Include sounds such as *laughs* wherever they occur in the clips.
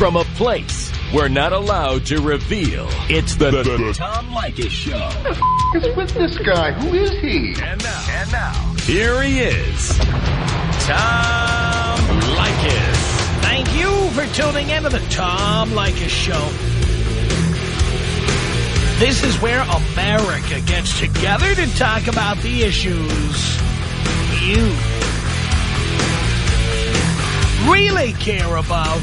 from a place we're not allowed to reveal. It's the, the, the Tom Leykis Show. Who is with this guy? Who is he? And now, and now, here he is, Tom Leykis. Thank you for tuning in to the Tom Leykis Show. This is where America gets together to talk about the issues you really care about.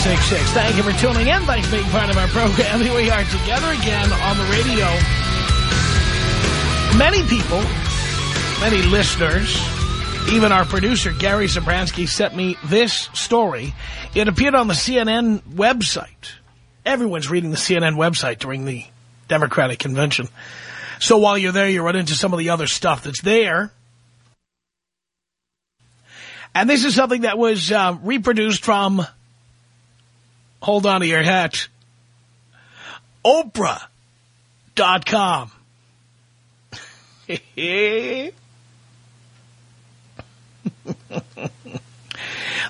1-800-5800-866. Thank you for tuning in. Thanks for being part of our program. Here we are together again on the radio. Many people, many listeners, even our producer, Gary Zabransky, sent me this story. It appeared on the CNN website. Everyone's reading the CNN website during the Democratic convention. So while you're there, you run into some of the other stuff that's there. And this is something that was uh, reproduced from, hold on to your hat, Oprah.com. *laughs* this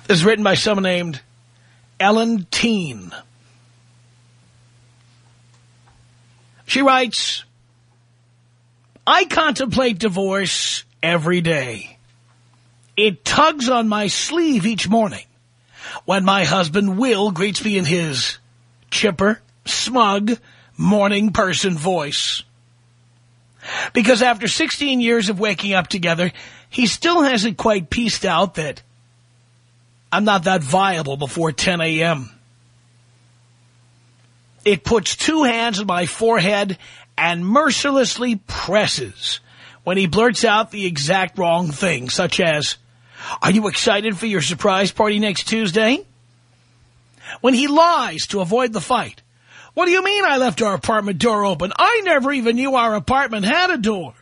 is written by someone named Ellen Tien. She writes, I contemplate divorce every day. It tugs on my sleeve each morning when my husband Will greets me in his chipper, smug, morning person voice. Because after 16 years of waking up together, he still hasn't quite pieced out that I'm not that viable before 10 a.m. It puts two hands on my forehead and mercilessly presses when he blurts out the exact wrong thing, such as, are you excited for your surprise party next Tuesday? When he lies to avoid the fight, what do you mean I left our apartment door open? I never even knew our apartment had a door.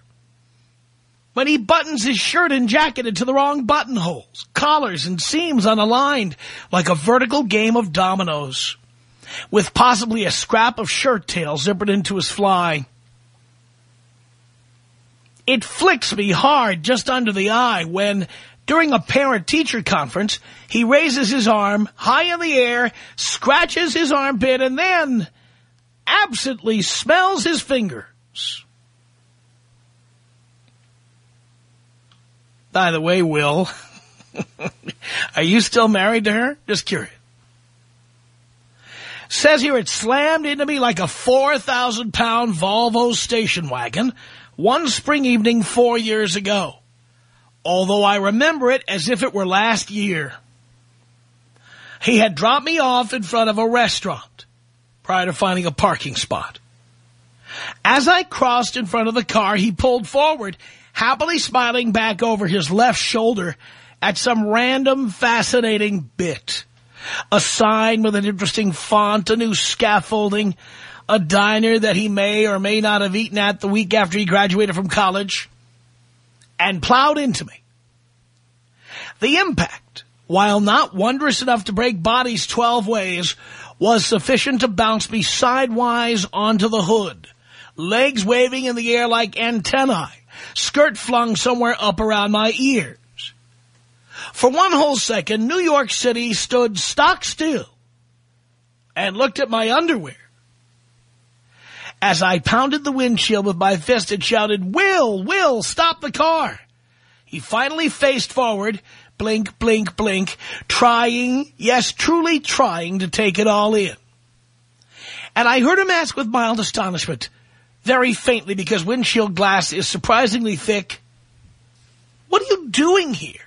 When he buttons his shirt and jacket into the wrong buttonholes, collars and seams unaligned like a vertical game of dominoes, with possibly a scrap of shirt tail zippered into his fly. It flicks me hard just under the eye when, during a parent-teacher conference, he raises his arm high in the air, scratches his armpit, and then absently smells his fingers. By the way, Will, *laughs* are you still married to her? Just curious. Says here it slammed into me like a 4,000-pound Volvo station wagon one spring evening four years ago, although I remember it as if it were last year. He had dropped me off in front of a restaurant prior to finding a parking spot. As I crossed in front of the car, he pulled forward, happily smiling back over his left shoulder at some random fascinating bit. A sign with an interesting font, a new scaffolding, a diner that he may or may not have eaten at the week after he graduated from college, and plowed into me. The impact, while not wondrous enough to break bodies 12 ways, was sufficient to bounce me sidewise onto the hood, legs waving in the air like antennae, skirt flung somewhere up around my ears. For one whole second, New York City stood stock still and looked at my underwear. As I pounded the windshield with my fist and shouted, Will, Will, stop the car. He finally faced forward, blink, blink, blink, trying, yes, truly trying to take it all in. And I heard him ask with mild astonishment, very faintly because windshield glass is surprisingly thick, what are you doing here?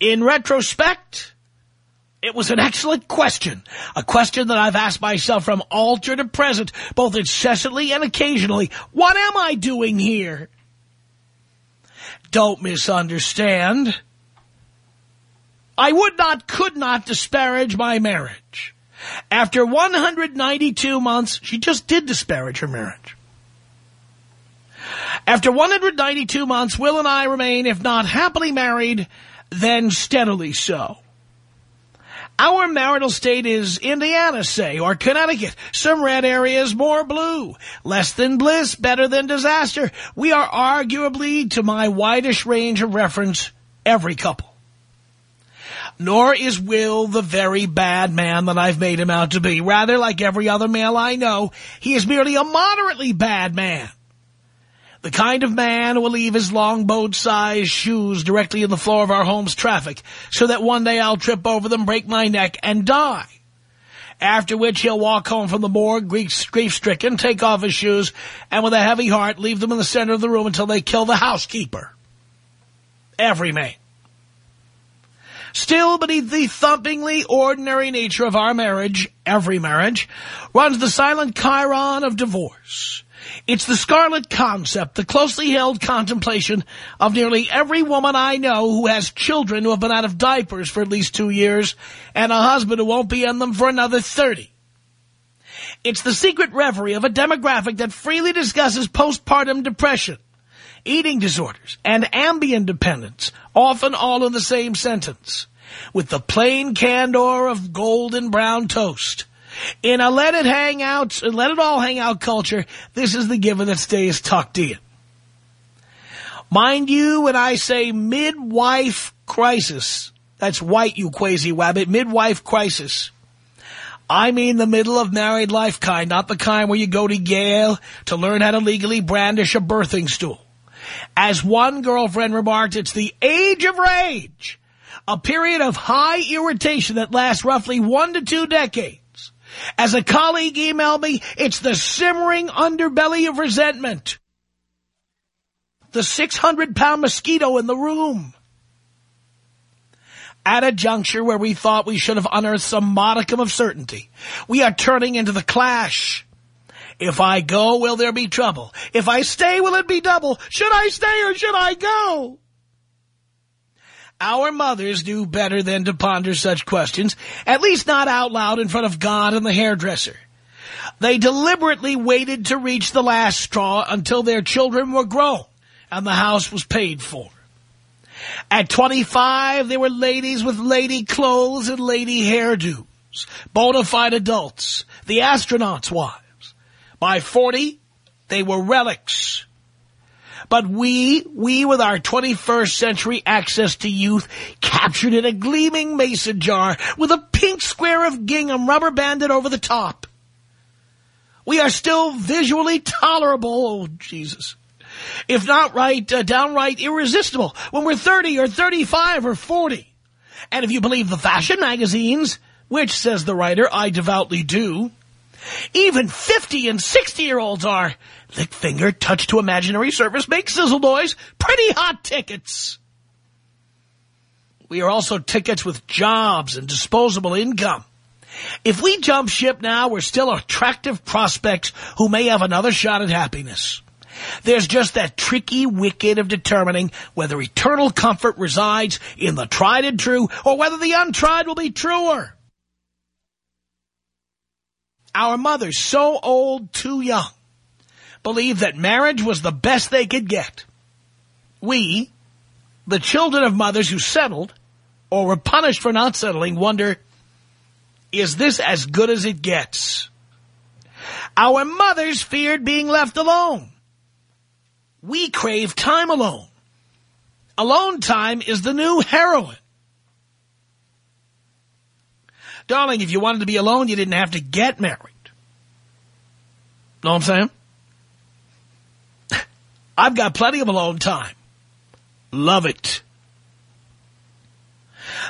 In retrospect, it was an excellent question, a question that I've asked myself from altar to present, both incessantly and occasionally. What am I doing here? Don't misunderstand. I would not, could not disparage my marriage. After 192 months, she just did disparage her marriage. After 192 months, Will and I remain, if not happily married, then steadily so. Our marital state is Indiana, say, or Connecticut. Some red areas, more blue. Less than bliss, better than disaster. We are arguably, to my widest range of reference, every couple. Nor is Will the very bad man that I've made him out to be. Rather, like every other male I know, he is merely a moderately bad man. The kind of man who will leave his longboat-sized shoes directly in the floor of our home's traffic so that one day I'll trip over them, break my neck, and die. After which he'll walk home from the morgue, grief-stricken, take off his shoes, and with a heavy heart leave them in the center of the room until they kill the housekeeper. Every man. Still beneath the thumpingly ordinary nature of our marriage, every marriage, runs the silent chiron of divorce. It's the scarlet concept, the closely held contemplation of nearly every woman I know who has children who have been out of diapers for at least two years and a husband who won't be in them for another 30. It's the secret reverie of a demographic that freely discusses postpartum depression, eating disorders, and Ambien dependence, often all in the same sentence, with the plain candor of golden brown toast in a let it hang out, let it all hang out culture, this is the given that stays tucked in. Mind you, when I say midwife crisis, that's white, you crazy wabbit, midwife crisis. I mean the middle of married life kind, not the kind where you go to Yale to learn how to legally brandish a birthing stool. As one girlfriend remarked, it's the age of rage, a period of high irritation that lasts roughly one to two decades. As a colleague emailed me, it's the simmering underbelly of resentment. The 600-pound mosquito in the room. At a juncture where we thought we should have unearthed some modicum of certainty, we are turning into the clash. If I go, will there be trouble? If I stay, will it be double? Should I stay or should I go? Our mothers do better than to ponder such questions, at least not out loud in front of God and the hairdresser. They deliberately waited to reach the last straw until their children were grown and the house was paid for. At 25, they were ladies with lady clothes and lady hairdos, bona fide adults, the astronauts' wives. By 40, they were relics but we, we with our 21st century access to youth, captured in a gleaming mason jar with a pink square of gingham rubber banded over the top. We are still visually tolerable, oh Jesus. If not right, uh, downright irresistible when we're 30 or 35 or 40. And if you believe the fashion magazines, which, says the writer, I devoutly do, even 50 and 60-year-olds are lick finger, touch to imaginary surface, make sizzle noise, pretty hot tickets. We are also tickets with jobs and disposable income. If we jump ship now, we're still attractive prospects who may have another shot at happiness. There's just that tricky wicket of determining whether eternal comfort resides in the tried and true or whether the untried will be truer. Our mothers, so old, too young, believed that marriage was the best they could get. We, the children of mothers who settled or were punished for not settling, wonder, is this as good as it gets? Our mothers feared being left alone. We crave time alone. Alone time is the new heroin. Darling, if you wanted to be alone, you didn't have to get married. Know what I'm saying? *laughs* I've got plenty of alone time. Love it.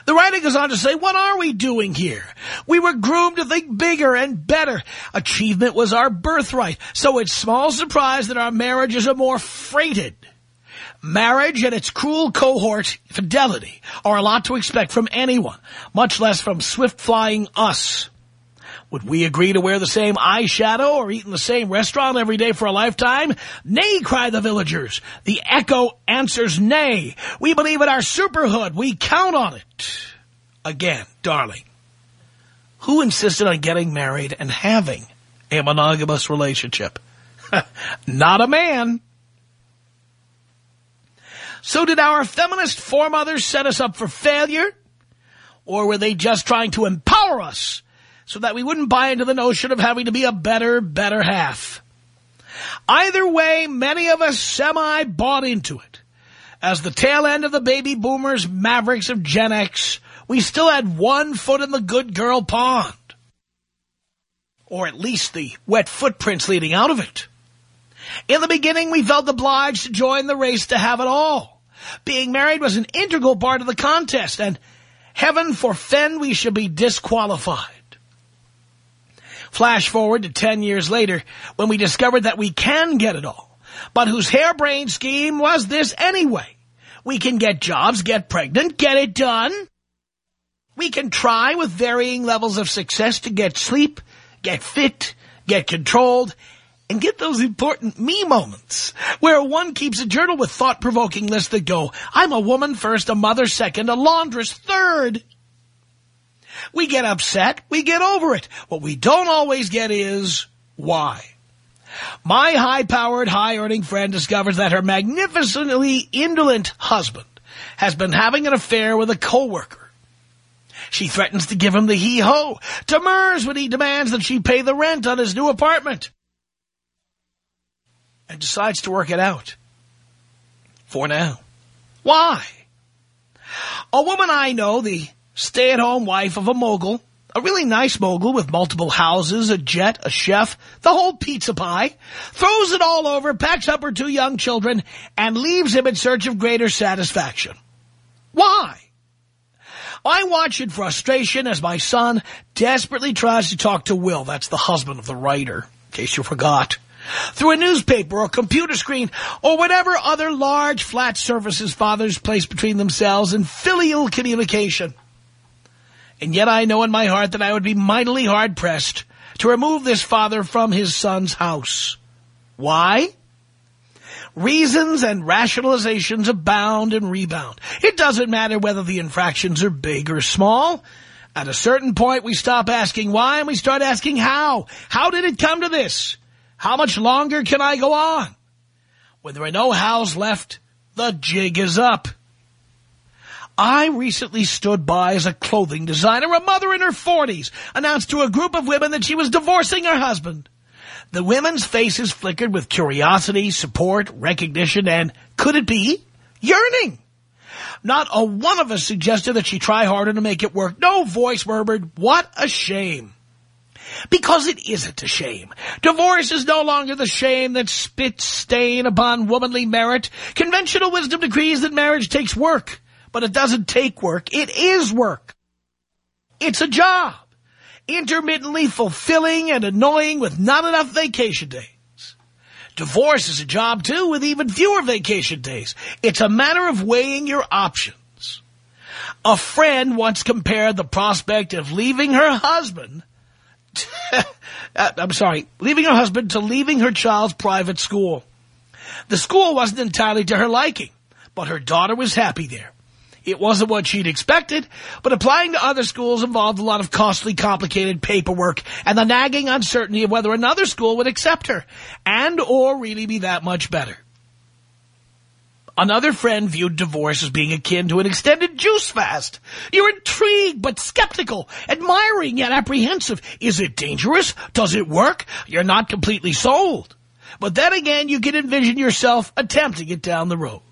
The writer goes on to say, what are we doing here? We were groomed to think bigger and better. Achievement was our birthright, so it's small surprise that our marriages are more freighted. Marriage and its cruel cohort, fidelity, are a lot to expect from anyone, much less from swift-flying us. Would we agree to wear the same eyeshadow or eat in the same restaurant every day for a lifetime? Nay, cry the villagers. The echo answers nay. We believe in our superhood. We count on it. Again, darling, who insisted on getting married and having a monogamous relationship? *laughs* Not a man. So did our feminist foremothers set us up for failure? Or were they just trying to empower us so that we wouldn't buy into the notion of having to be a better, better half? Either way, many of us semi-bought into it. As the tail end of the baby boomers, mavericks of Gen X, we still had one foot in the good girl pond. Or at least the wet footprints leading out of it. In the beginning, we felt obliged to join the race to have it all. Being married was an integral part of the contest, and heaven forfend we should be disqualified. Flash forward to 10 years later, when we discovered that we can get it all, but whose harebrained scheme was this anyway? We can get jobs, get pregnant, get it done. We can try with varying levels of success to get sleep, get fit, get controlled, and get those important me moments where one keeps a journal with thought-provoking lists that go, I'm a woman first, a mother second, a laundress third. We get upset, we get over it. What we don't always get is why. My high-powered, high-earning friend discovers that her magnificently indolent husband has been having an affair with a coworker. She threatens to give him the hee-ho, demurs when he demands that she pay the rent on his new apartment, and decides to work it out. For now. Why? A woman I know, the stay-at-home wife of a mogul, a really nice mogul with multiple houses, a jet, a chef, the whole pizza pie, throws it all over, packs up her two young children, and leaves him in search of greater satisfaction. Why? I watch in frustration as my son desperately tries to talk to Will, that's the husband of the writer, in case you forgot, through a newspaper or computer screen or whatever other large flat surfaces fathers place between themselves and filial communication. And yet I know in my heart that I would be mightily hard-pressed to remove this father from his son's house. Why? Reasons and rationalizations abound and rebound. It doesn't matter whether the infractions are big or small. At a certain point, we stop asking why and we start asking how. How did it come to this? How much longer can I go on? When there are no hows left, the jig is up. I recently stood by as a clothing designer. A mother in her 40s announced to a group of women that she was divorcing her husband. The women's faces flickered with curiosity, support, recognition, and, could it be, yearning. Not a one of us suggested that she try harder to make it work. No voice murmured, what a shame. Because it isn't a shame. Divorce is no longer the shame that spits stain upon womanly merit. Conventional wisdom decrees that marriage takes work but it doesn't take work. It is work. It's a job. Intermittently fulfilling and annoying with not enough vacation days. Divorce is a job, too, with even fewer vacation days. It's a matter of weighing your options. A friend once compared the prospect of leaving her husband *laughs* Uh, I'm sorry, leaving her husband to leaving her child's private school. The school wasn't entirely to her liking, but her daughter was happy there. It wasn't what she'd expected, but applying to other schools involved a lot of costly, complicated paperwork and the nagging uncertainty of whether another school would accept her and or really be that much better. Another friend viewed divorce as being akin to an extended juice fast. You're intrigued but skeptical, admiring yet apprehensive. Is it dangerous? Does it work? You're not completely sold. But then again, you can envision yourself attempting it down the road.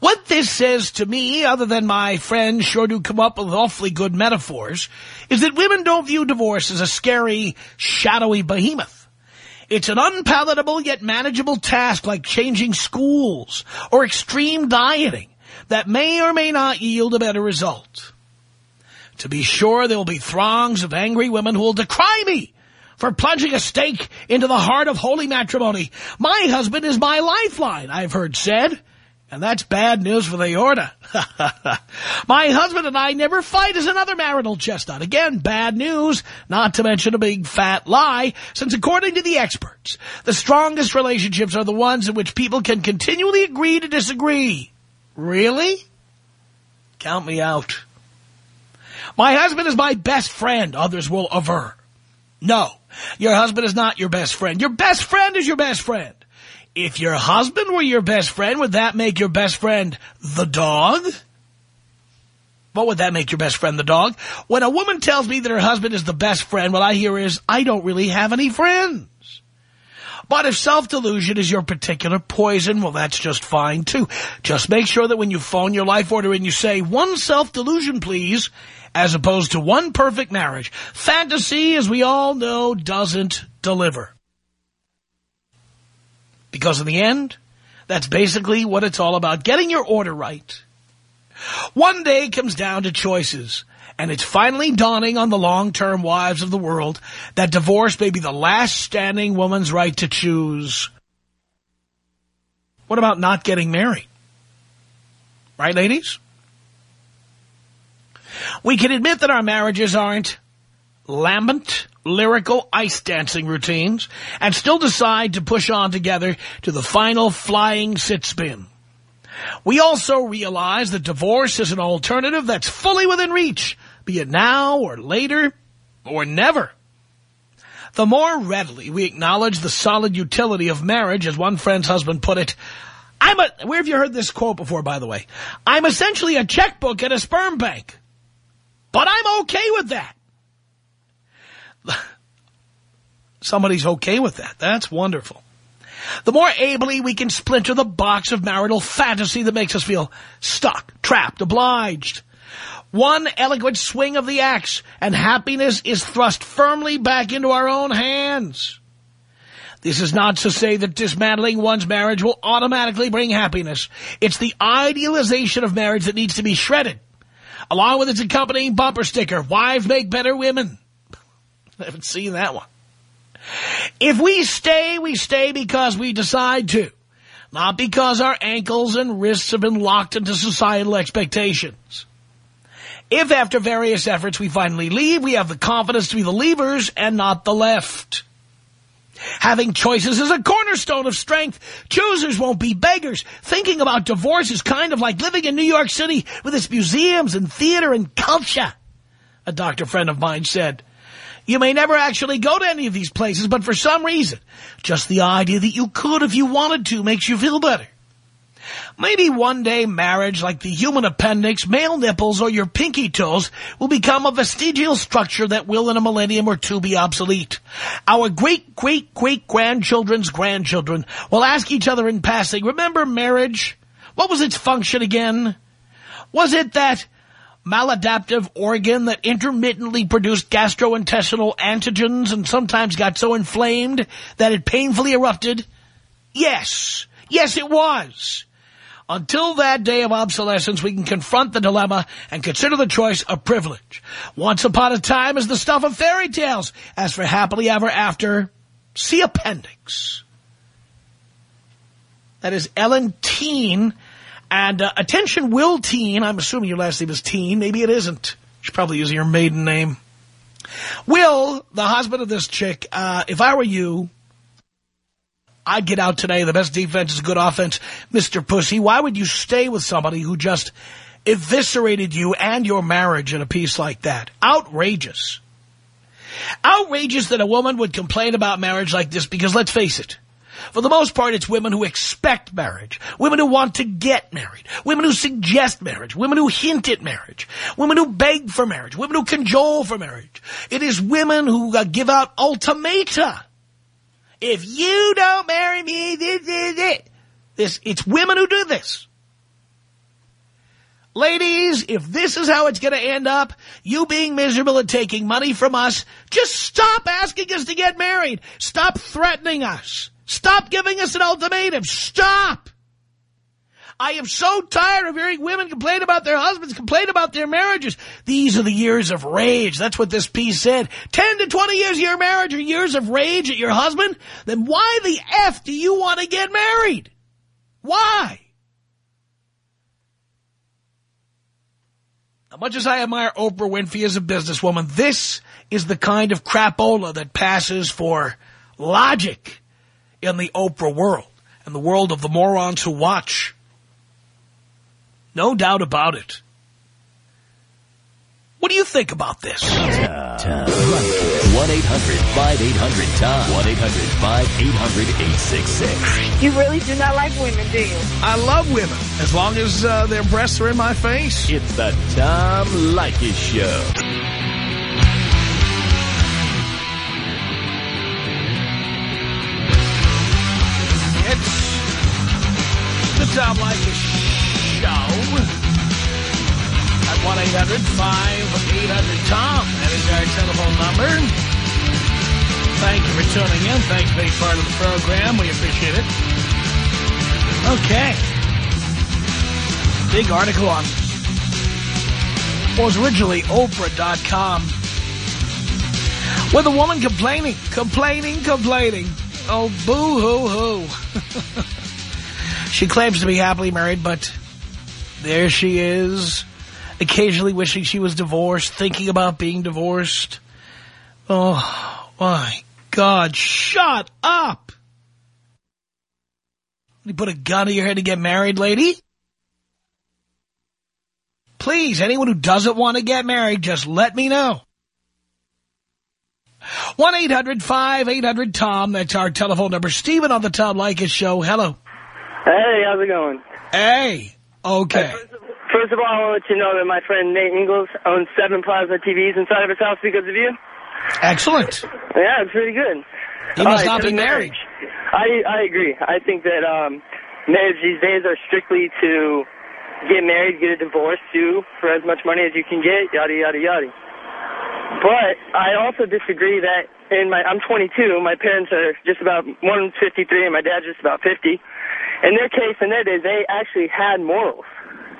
What this says to me, other than my friends sure do come up with awfully good metaphors, is that women don't view divorce as a scary, shadowy behemoth. It's an unpalatable yet manageable task like changing schools or extreme dieting that may or may not yield a better result. To be sure, there will be throngs of angry women who will decry me for plunging a stake into the heart of holy matrimony. My husband is my lifeline, I've heard said. And that's bad news for the aorta. *laughs* My husband and I never fight as another marital chestnut. Again, bad news, not to mention a big fat lie, since according to the experts, the strongest relationships are the ones in which people can continually agree to disagree. Really? Count me out. My husband is my best friend, others will aver. No, your husband is not your best friend. Your best friend is your best friend. If your husband were your best friend, would that make your best friend the dog? What would that make your best friend the dog? When a woman tells me that her husband is the best friend, what I hear is, I don't really have any friends. But if self-delusion is your particular poison, well, that's just fine, too. Just make sure that when you phone your life order and you say, one self-delusion, please, as opposed to one perfect marriage. Fantasy, as we all know, doesn't deliver. Because in the end, that's basically what it's all about, getting your order right. One day comes down to choices, and it's finally dawning on the long-term wives of the world that divorce may be the last standing woman's right to choose. What about not getting married? Right, ladies? We can admit that our marriages aren't lambent, lyrical ice dancing routines and still decide to push on together to the final flying sit spin. We also realize that divorce is an alternative that's fully within reach, be it now or later or never. The more readily we acknowledge the solid utility of marriage, as one friend's husband put it, I'm a, where have you heard this quote before, by the way? I'm essentially a checkbook at a sperm bank. But I'm okay with that. *laughs* Somebody's okay with that. That's wonderful. The more ably we can splinter the box of marital fantasy that makes us feel stuck, trapped, obliged. One eloquent swing of the axe, and happiness is thrust firmly back into our own hands. This is not to say that dismantling one's marriage will automatically bring happiness. It's the idealization of marriage that needs to be shredded, along with its accompanying bumper sticker, wives make better women. *laughs* I haven't seen that one. If we stay, we stay because we decide to, not because our ankles and wrists have been locked into societal expectations. If after various efforts we finally leave, we have the confidence to be the leavers and not the left. Having choices is a cornerstone of strength. Choosers won't be beggars. Thinking about divorce is kind of like living in New York City with its museums and theater and culture, a doctor friend of mine said. You may never actually go to any of these places, but for some reason, just the idea that you could if you wanted to makes you feel better. Maybe one day marriage, like the human appendix, male nipples, or your pinky toes, will become a vestigial structure that will in a millennium or two be obsolete. Our great-great-great-grandchildren's grandchildren will ask each other in passing, remember marriage? What was its function again? Was it that maladaptive organ that intermittently produced gastrointestinal antigens and sometimes got so inflamed that it painfully erupted? Yes. Yes, it was. Until that day of obsolescence, we can confront the dilemma and consider the choice a privilege. Once upon a time is the stuff of fairy tales. As for happily ever after, see appendix. That is Ellen Tien and uh, attention, Will Tien. I'm assuming your last name is Tien. Maybe it isn't. She's probably using your maiden name. Will, the husband of this chick, uh, if I were you, I'd get out today. The best defense is good offense. Mr. Pussy, why would you stay with somebody who just eviscerated you and your marriage in a piece like that? Outrageous. Outrageous that a woman would complain about marriage like this because, let's face it, for the most part, it's women who expect marriage, women who want to get married, women who suggest marriage, women who hint at marriage, women who beg for marriage, women who cajole for marriage. It is women who uh, give out ultimata. If you don't marry me, this, this, this. this it's women who do this. Ladies, if this is how it's going to end up, you being miserable and taking money from us, just stop asking us to get married. Stop threatening us. Stop giving us an ultimatum. Stop. I am so tired of hearing women complain about their husbands, complain about their marriages. These are the years of rage. That's what this piece said. 10 to 20 years of your marriage are years of rage at your husband? Then why the F do you want to get married? Why? As much as I admire Oprah Winfrey as a businesswoman, this is the kind of crapola that passes for logic in the Oprah world and the world of the morons who watch. No doubt about it. What do you think? think about this. Tom. Tom. 1-800-5800-TOM. 1-800-5800-866. You really do not like women, do you? I love women, as long as uh, their breasts are in my face. It's the Tom Leykis Show. The Tom Leykis Show at 1-800-5800-TOM. That is our telephone number. Thank you for tuning in. Thanks for being part of the program. We appreciate it. Okay. Big article on was originally Oprah.com with a woman complaining, complaining, complaining. Oh, boo-hoo-hoo. *laughs* she claims to be happily married, but there she is, occasionally wishing she was divorced, thinking about being divorced. Oh, my God, shut up! You put a gun to your head to get married, lady? Please, anyone who doesn't want to get married, just let me know. 1-800-5800-TOM. That's our telephone number. Steven on the Tom Leykis show. Hello. Hey, how's it going? Hey. Okay. First of, first of all, I want to let you know that my friend Nate Ingles owns seven plasma TVs inside of his house because of you. Excellent. Yeah, it's pretty good. He must All not be married. marriage. I I agree. I think that um, marriage these days are strictly to get married, get a divorce, sue for as much money as you can get, yada yada yada. But I also disagree that in my I'm 22. My parents are just about 153, and my dad's just about 50. In their case, in their days, they actually had morals,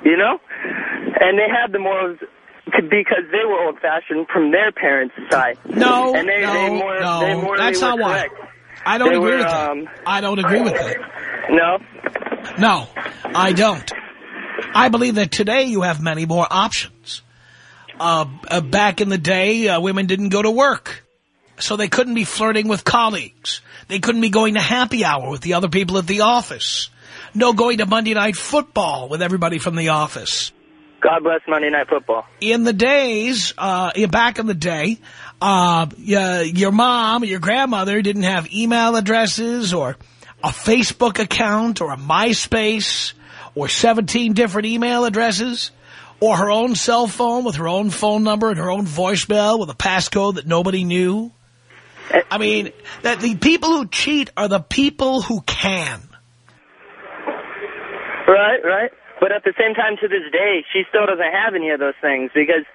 you know, and they had the morals to, because they were old-fashioned from their parents' side. No, and they, no, they more, no. They morally That's not why. correct. I don't They agree were, with that. um, I don't agree with that. No. No, I don't. I believe that today you have many more options. Uh, uh, back in the day, uh, women didn't go to work. So they couldn't be flirting with colleagues. They couldn't be going to happy hour with the other people at the office. No going to Monday Night Football with everybody from the office. God bless Monday Night Football. In the days, uh, back in the day, uh, your mom or your grandmother didn't have email addresses or a Facebook account or a MySpace or 17 different email addresses or her own cell phone with her own phone number and her own voicemail with a passcode that nobody knew. I mean, that the people who cheat are the people who can. Right, right. But at the same time, to this day, she still doesn't have any of those things because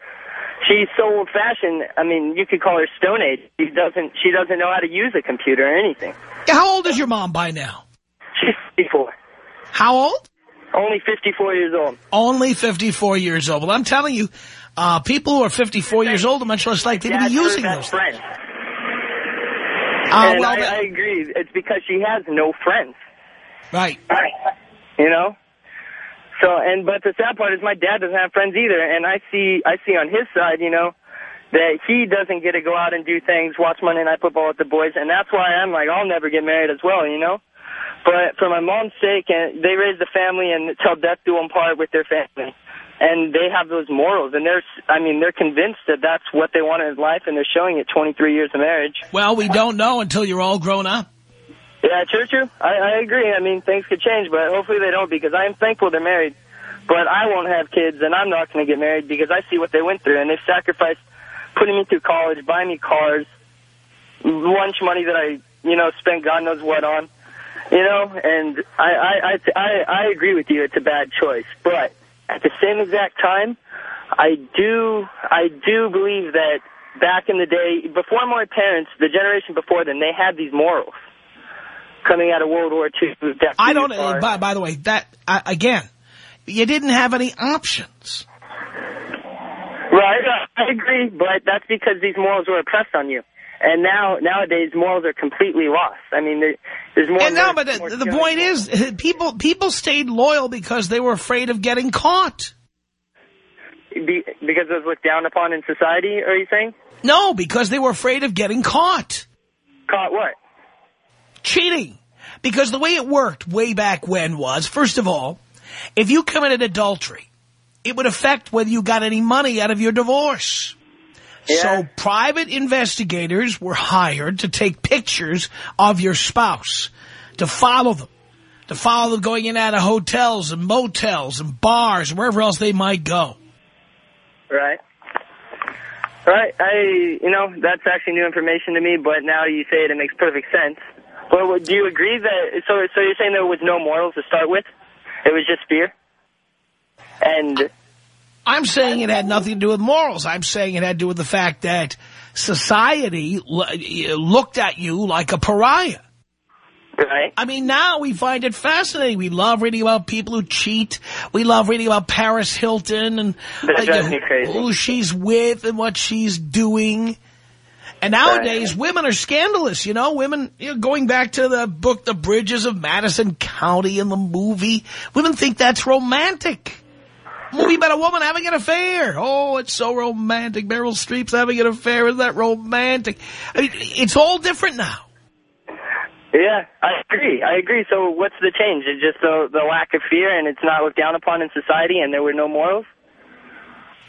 she's so old-fashioned. I mean, you could call her Stone Age. She doesn't. She doesn't know how to use a computer or anything. How old is your mom by now? She's 54. How old? Only 54 years old. Only 54 years old. Well, I'm telling you, uh, people who are 54 years old are much less likely to be using those. friend. Uh, Oh, and well, I, I agree. It's because she has no friends. right. *laughs* You know. So, and but the sad part is my dad doesn't have friends either, and I see I see on his side, you know, that he doesn't get to go out and do things, watch Monday Night Football with the boys, and that's why I'm like, I'll never get married as well, you know. But for my mom's sake, and they raised the family and till death do them part with their family, and they have those morals, and they're, I mean, they're convinced that that's what they want in life, and they're showing it 23 years of marriage. Well, we don't know until you're all grown up. Yeah, true, true. I, I agree. I mean, things could change, but hopefully they don't because I am thankful they're married. But I won't have kids, and I'm not going to get married because I see what they went through, and they've sacrificed putting me through college, buying me cars, lunch money that I, you know, spent God knows what on, you know. And I, I, I, I, I agree with you. It's a bad choice, but at the same exact time, I do, I do believe that back in the day, before my parents, the generation before them, they had these morals coming out of World War II. I Do don't, uh, by, by the way, that, uh, again, you didn't have any options. Right, I agree, but that's because these morals were oppressed on you. And now, nowadays, morals are completely lost. I mean, there, there's more... And no, but the, the point is, *laughs* people, people stayed loyal because they were afraid of getting caught. Be, because it was looked down upon in society, are you saying? No, because they were afraid of getting caught. Caught what? cheating. Because the way it worked way back when was, first of all, if you committed adultery, it would affect whether you got any money out of your divorce. Yeah. So private investigators were hired to take pictures of your spouse, to follow them, to follow them going in and out of hotels and motels and bars, wherever else they might go. Right. Right. I, you know, that's actually new information to me, but now you say it, it makes perfect sense. But what- do you agree that, so, so you're saying there was no morals to start with? It was just fear? And, I'm saying it had nothing to do with morals. I'm saying it had to do with the fact that society eh, looked at you like a pariah. right? I mean, now we find it fascinating. We love reading about people who cheat. We love reading about Paris Hilton and uh, drives who she's with and what she's doing. And nowadays, women are scandalous, you know? Women, you know, going back to the book, The Bridges of Madison County and the movie, women think that's romantic. Movie about a woman having an affair. Oh, it's so romantic. Meryl Streep's having an affair. Isn't that romantic? I mean, it's all different now. Yeah, I agree. I agree. So what's the change? It's just the, the lack of fear and it's not looked down upon in society and there were no morals?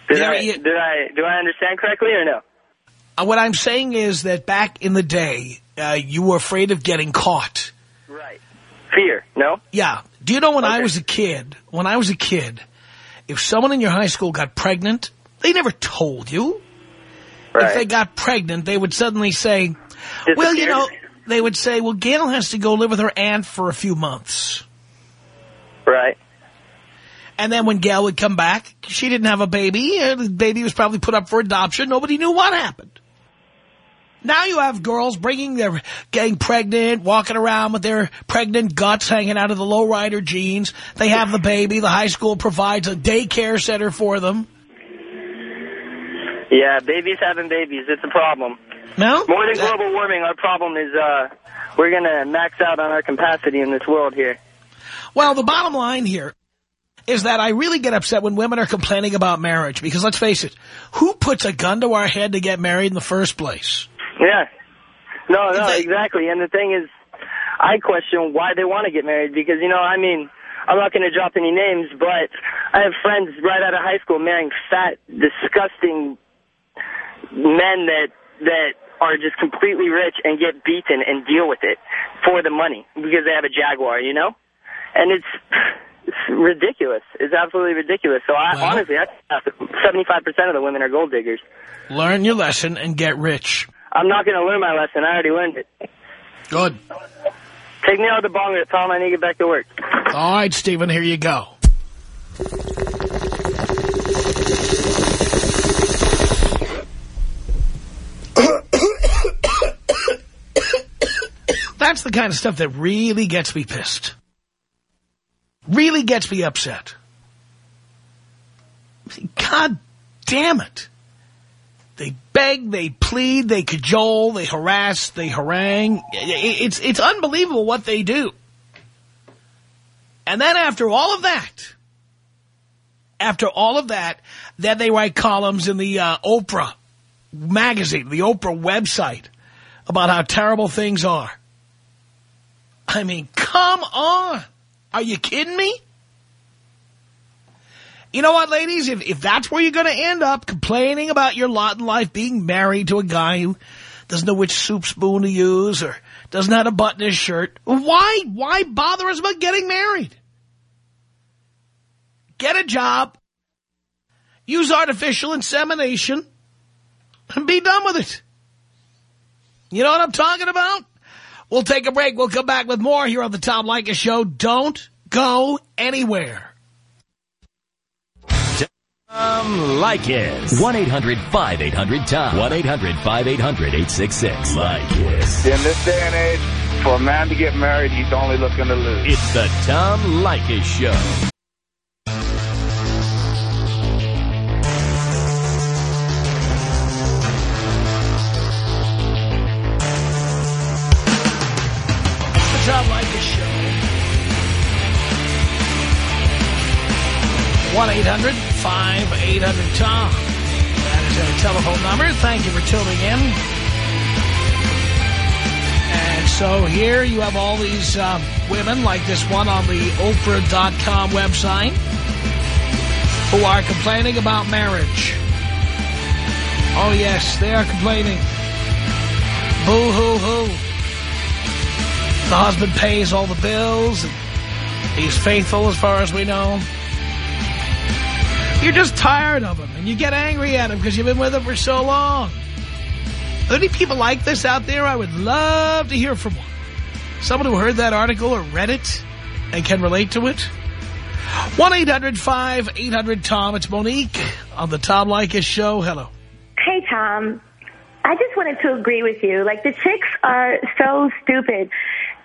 Did, Yeah, I, you- did I, do I understand correctly or no? Uh, What I'm saying is that back in the day, uh, you were afraid of getting caught. Right. Fear, no? Yeah. Do you know when I was a kid, when I was a kid, if someone in your high school got pregnant, they never told you. Right. If they got pregnant, they would suddenly say, well, you know, they would say, well, Gail has to go live with her aunt for a few months. Right. And then when Gail would come back, she didn't have a baby. uh, The baby was probably put up for adoption. Nobody knew what happened. Now you have girls bringing their, getting pregnant, walking around with their pregnant guts hanging out of the lowrider jeans. They have the baby. The high school provides a daycare center for them. Yeah, babies having babies, it's a problem. No? More than global warming, our problem is uh, we're going to max out on our capacity in this world here. Well, the bottom line here is that I really get upset when women are complaining about marriage. Because let's face it, who puts a gun to our head to get married in the first place? Yeah. No, no, They- exactly. And the thing is, I question why they want to get married because, you know, I mean, I'm not going to drop any names, but I have friends right out of high school marrying fat, disgusting men that that are just completely rich and get beaten and deal with it for the money because they have a Jaguar, you know? And it's it's ridiculous. It's absolutely ridiculous. So I Well- honestly, I 75% of the women are gold diggers. Learn your lesson and get rich. I'm not going to learn my lesson. I already learned it. Good. Take me out of the bonger, Tom. I need to get back to work. All right, Stephen, here you go. That's the kind of stuff that really gets me pissed. Really gets me upset. God damn it. They beg, they plead, they cajole, they harass, they harangue. It's, it's unbelievable what they do. And then after all of that, after all of that, then they write columns in the uh, Oprah magazine, the Oprah website, about how terrible things are. I mean, come on. Are you kidding me? You know what, ladies? If, if that's where you're going to end up, complaining about your lot in life, being married to a guy who doesn't know which soup spoon to use or doesn't know how to button his shirt, why, why bother us about getting married? Get a job, use artificial insemination, and be done with it. You know what I'm talking about? We'll take a break. We'll come back with more here on the Tom Leykis Show. Don't go anywhere. Tom Leykis. 1-800-5800-TOM. 1-800-5800-866. Leykis. In this day and age, for a man to get married, he's only looking to lose. It's the Tom Leykis Show. 1-800-5800-TOM. That is our telephone number. Thank you for tuning in. And so here you have all these uh, women, like this one on the Oprah.com website, who are complaining about marriage. Oh, yes, they are complaining. Boo-hoo-hoo. The husband pays all the bills. He's faithful as far as we know. You're just tired of him, and you get angry at him because you've been with him for so long. Are there any people like this out there? I would love to hear from one. Someone who heard that article or read it and can relate to it. 1-800-5800-TOM. It's Monique on the Tom Leykis Show. Hello. Hey, Tom. I just wanted to agree with you. Like, the chicks are so stupid.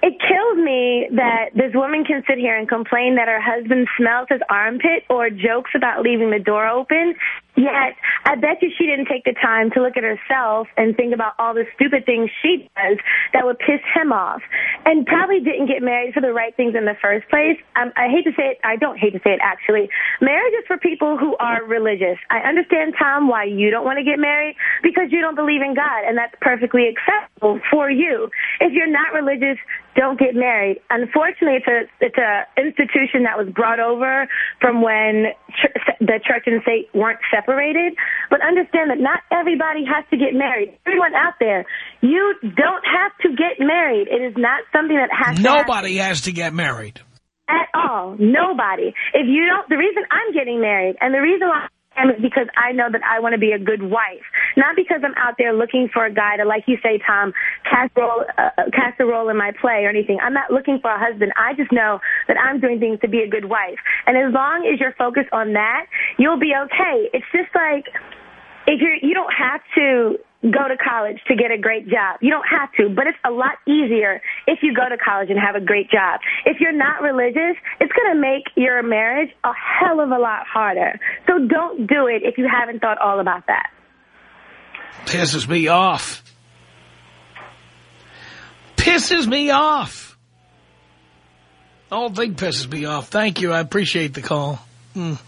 It kills me that this woman can sit here and complain that her husband smells his armpit or jokes about leaving the door open. Yet, I bet you she didn't take the time to look at herself and think about all the stupid things she does that would piss him off. And probably didn't get married for the right things in the first place. Um, I hate to say it. I don't hate to say it, actually. Marriage is for people who are religious. I understand, Tom, why you don't want to get married because you don't believe in God, and that's perfectly acceptable for you. If you're not religious, don't get married. Unfortunately, it's a it's a institution that was brought over from when ch the church and state weren't separated. But understand that not everybody has to get married. Everyone out there, you don't have to get married. It is not something that has to. Nobody to has to get married. At all. Nobody. If you don't, the reason I'm getting married and the reason why because I know that I want to be a good wife. Not because I'm out there looking for a guy to, like you say, Tom, cast, a role, uh, cast a role in my play or anything. I'm not looking for a husband. I just know that I'm doing things to be a good wife. And as long as you're focused on that, you'll be okay. It's just like, if you're, you don't have to go to college to get a great job. You don't have to, but it's a lot easier if you go to college and have a great job. If you're not religious, it's going to make your marriage a hell of a lot harder. So don't do it if you haven't thought all about that. Pisses me off. Pisses me off. The whole thing pisses me off. Thank you. I appreciate the call. Mm.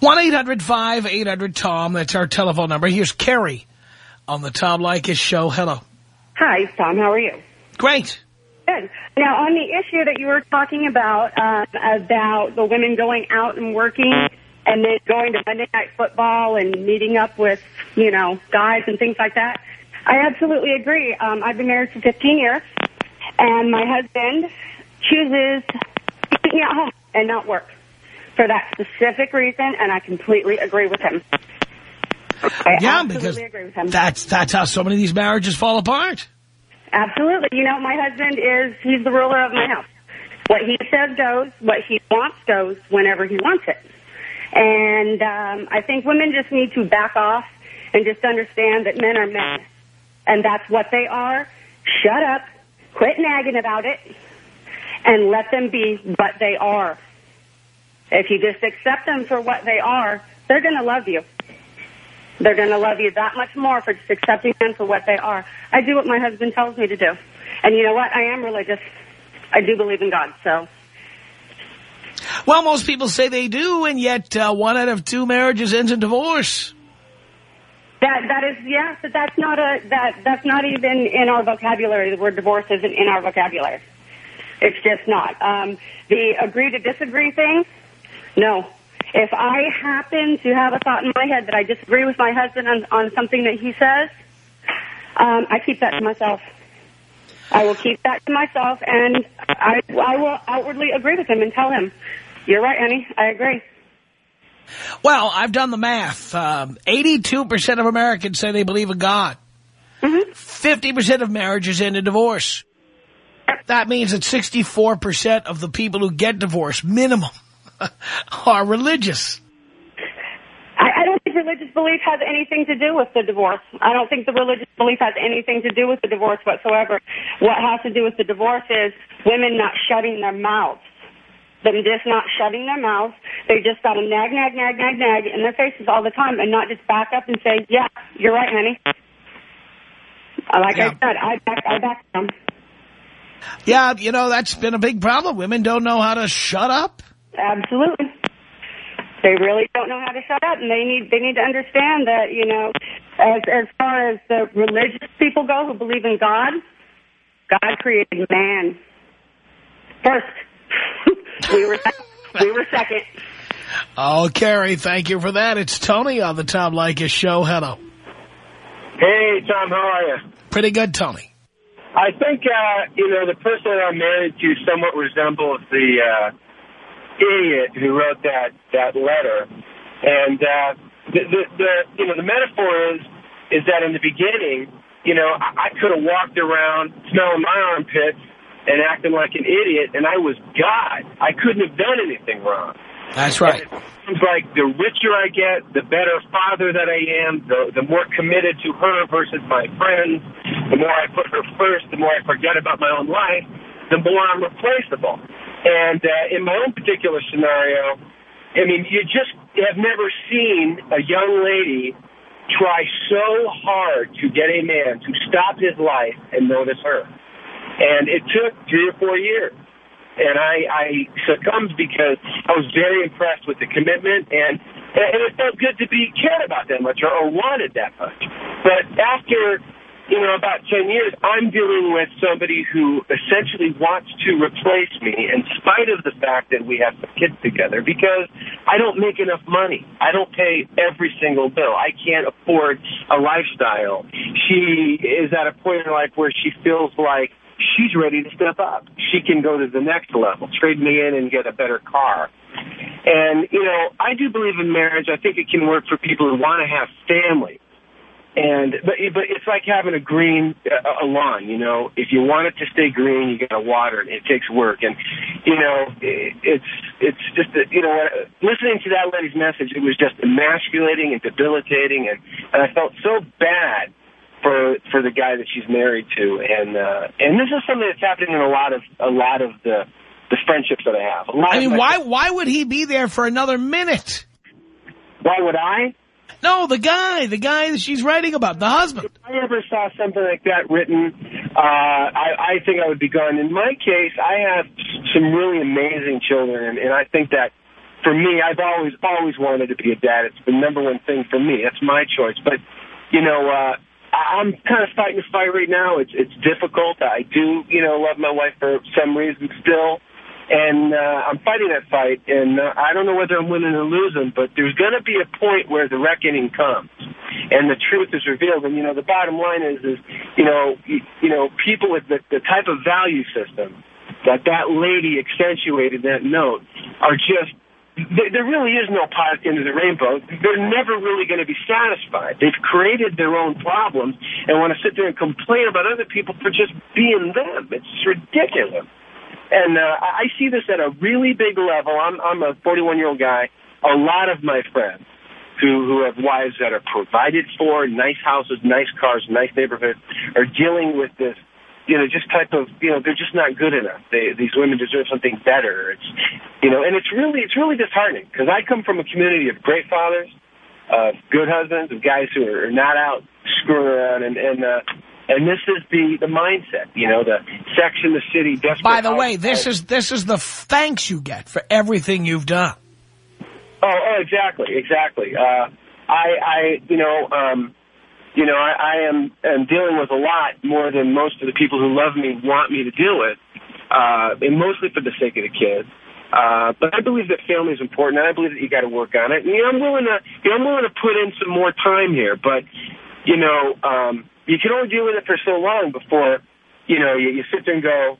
1-800-5800-TOM. That's our telephone number. Here's Carrie on the Tom Leykis show. Hello. Hi, Tom. How are you? Great. Good. Now, on the issue that you were talking about, um, about the women going out and working and then going to Monday Night Football and meeting up with, you know, guys and things like that, I absolutely agree. Um, I've been married for 15 years, and my husband chooses to keep me at home and not work for that specific reason, and I completely agree with him. I yeah, because that's that's how so many of these marriages fall apart. Absolutely. You know, my husband is, he's the ruler of my house. What he says goes, what he wants goes whenever he wants it. And um, I think women just need to back off and just understand that men are men. And that's what they are. Shut up, quit nagging about it, and let them be what they are. If you just accept them for what they are, they're going to love you. They're going to love you that much more for just accepting them for what they are. I do what my husband tells me to do. And you know what? I am religious. I do believe in God, so... Well, most people say they do, and yet uh, one out of two marriages ends in divorce. That that is yeah, but that's not a that that's not even in our vocabulary. The word divorce isn't in our vocabulary. It's just not. Um, the agree to disagree thing, no, if I happen to have a thought in my head that I disagree with my husband on, on something that he says, um, I keep that to myself. I will keep that to myself, and I, I will outwardly agree with him and tell him, you're right, honey, I agree. Well, I've done the math. 82% um, of Americans say they believe in God. 50% mm-hmm. of marriages end in divorce. That means that 64% of the people who get divorced, minimum, *laughs* are religious. I, I don't think religious belief has anything to do with the divorce. I don't think the religious belief has anything to do with the divorce whatsoever. What has to do with the divorce is women not shutting their mouths. Them just not shutting their mouths. They just got to nag, nag, nag, nag, nag in their faces all the time and not just back up and say, yeah, you're right, honey. Like yeah. I said, I back, I back them. Yeah, you know, that's been a big problem. Women don't know how to shut up. Absolutely. They really don't know how to shut up, and they need they need to understand that you know, as as far as the religious people go who believe in God, God created man first. *laughs* we were we were second. Oh, Carrie, thank you for that. It's Tony on the Tom Leykis show. Hello. Hey, Tom, how are you? Pretty good, Tony. I think, uh, you know, the person that I'm married to somewhat resembles the uh, idiot who wrote that, that letter. And uh, the, the, the, you know, the metaphor is, is that in the beginning, you know, I, I could have walked around smelling my armpits and acting like an idiot, and I was God. I couldn't have done anything wrong. That's right. And it seems like the richer I get, the better father that I am, the, the more committed to her versus my friends, the more I put her first, the more I forget about my own life, the more I'm replaceable. And uh, in my own particular scenario, I mean, you just have never seen a young lady try so hard to get a man to stop his life and notice her. And it took three or four years and I, I succumbed because I was very impressed with the commitment, and and it felt good to be cared about that much or, or wanted that much. But after you know about ten years, I'm dealing with somebody who essentially wants to replace me, in spite of the fact that we have kids together, because I don't make enough money. I don't pay every single bill. I can't afford a lifestyle. She is at a point in her life where she feels like she's ready to step up. She can go to the next level, trade me in and get a better car. And, you know, I do believe in marriage. I think it can work for people who want to have family. And but but it's like having a green uh, a lawn, you know. If you want it to stay green, you got to water it. It takes work, and you know it's it's just a, you know listening to that lady's message, it was just emasculating and debilitating, and and I felt so bad for for the guy that she's married to, and uh, and this is something that's happening in a lot of a lot of the the friendships that I have. I mean, why why would he be there for another minute? Why would I? No, the guy, the guy that she's writing about, the husband. If I ever saw something like that written, uh, I, I think I would be gone. In my case, I have some really amazing children, and, I think that for me, I've always always wanted to be a dad. It's the number one thing for me. That's my choice. But you know, uh, I'm kind of fighting the fight right now. It's it's difficult. I do, you know, love my wife for some reason still, and uh, I'm fighting that fight. And uh, I don't know whether I'm winning or losing, but there's going to be a point where the reckoning comes, and the truth is revealed. And you know, the bottom line is, is you know, you, you know, people with the, the type of value system that that lady accentuated that note are just there really is no pot at the end of the rainbow. They're never really going to be satisfied. They've created their own problems and want to sit there and complain about other people for just being them. It's ridiculous. And uh, I see this at a really big level. I'm, I'm a 41-year-old guy. A lot of my friends who, who have wives that are provided for, nice houses, nice cars, nice neighborhoods, are dealing with this you know, just type of, you know, they're just not good enough. They, these women deserve something better. It's, you know, and it's really, it's really disheartening because I come from a community of great fathers, of good husbands, of guys who are not out screwing around, and and uh, and this is the the mindset, you know, the section the city. Desperate By the way, this is this is the thanks you get for everything you've done. Oh, oh, exactly, exactly. Uh, I, I, you know, um, you know, I, I am, am dealing with a lot more than most of the people who love me want me to deal with, uh, and mostly for the sake of the kids. Uh, but I believe that family is important, and I believe that you got to work on it. And, you know, I'm willing to, you know, I'm willing to put in some more time here, but, you know, um, you can only deal with it for so long before, you know, you, you sit there and go,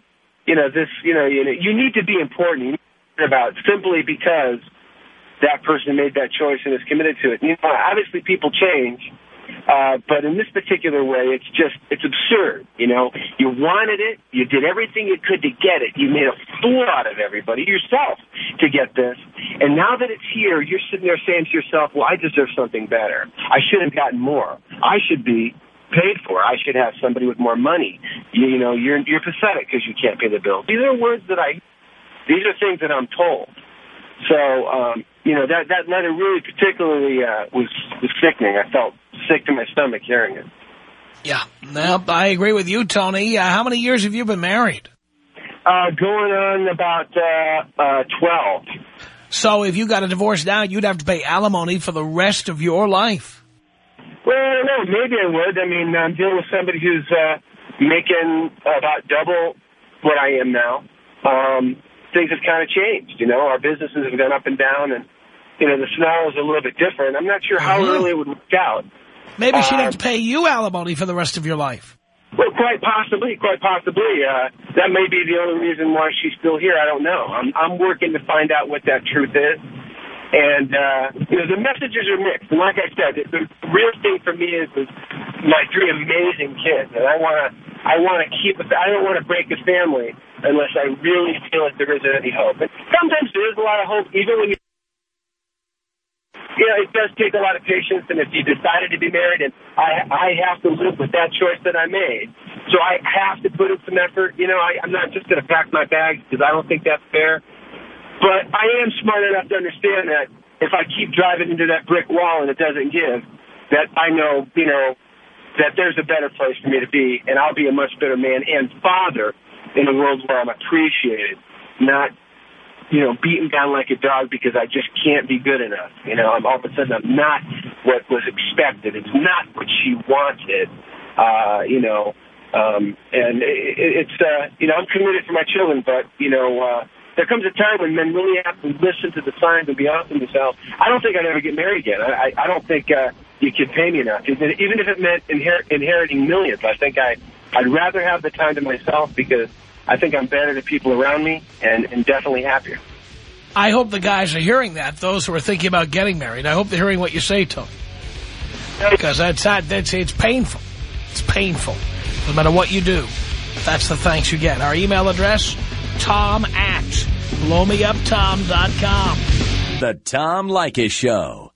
you know, this, you know, you, you need to be important. About simply because that person made that choice and is committed to it. You know, obviously people change. Uh, but in this particular way, it's just, it's absurd. You know, you wanted it. You did everything you could to get it. You made a fool out of everybody yourself to get this. And now that it's here, you're sitting there saying to yourself, well, I deserve something better. I should have gotten more. I should be paid for. I should have somebody with more money. You, you know, you're, you're pathetic because you can't pay the bills. These are words that I, these are things that I'm told. So, um, you know, that, that letter really particularly uh, was, was sickening. I felt sick to my stomach hearing it. Yeah, well, I agree with you, Tony. Uh, how many years have you been married? Uh, going on about uh, uh, 12. So if you got a divorce now, you'd have to pay alimony for the rest of your life. Well, I don't know. Maybe I would. I mean, I'm dealing with somebody who's uh, making about double what I am now. Um, things have kind of changed. You know, our businesses have gone up and down, and you know the scenario is a little bit different. I'm not sure how Uh-huh. really it would work out. Maybe she'd Uh, have to pay you alimony for the rest of your life. Well, quite possibly, quite possibly. Uh, that may be the only reason why she's still here. I don't know. I'm, I'm working to find out what that truth is. And, uh, you know, the messages are mixed. And like I said, the, the real thing for me is, is my three amazing kids. And I want to, I want to keep, I don't want to break a family unless I really feel like there isn't any hope. And sometimes there is a lot of hope, even when you you know, it does take a lot of patience, and if you decided to be married, and I I have to live with that choice that I made, so I have to put in some effort. You know, I, I'm not just going to pack my bags because I don't think that's fair. But I am smart enough to understand that if I keep driving into that brick wall and it doesn't give, that I know, you know, that there's a better place for me to be, and I'll be a much better man and father in a world where I'm appreciated, not you know, beaten down like a dog because I just can't be good enough. You know, I'm all of a sudden I'm not what was expected. It's not what she wanted. Uh, you know, um, and it, it's uh, you know, I'm committed for my children, but you know, uh, there comes a time when men really have to listen to the signs and be honest with themselves. I don't think I'd ever get married again. I, I, I don't think uh, you could pay me enough, even if it meant inher- inheriting millions. I think I I'd rather have the time to myself because I think I'm better to people around me and, and definitely happier. I hope the guys are hearing that, those who are thinking about getting married. I hope they're hearing what you say to them. Because that's, that's, it's painful. It's painful. No matter what you do, that's the thanks you get. Our email address, tom at blowmeuptom.com. The Tom Leykis Show.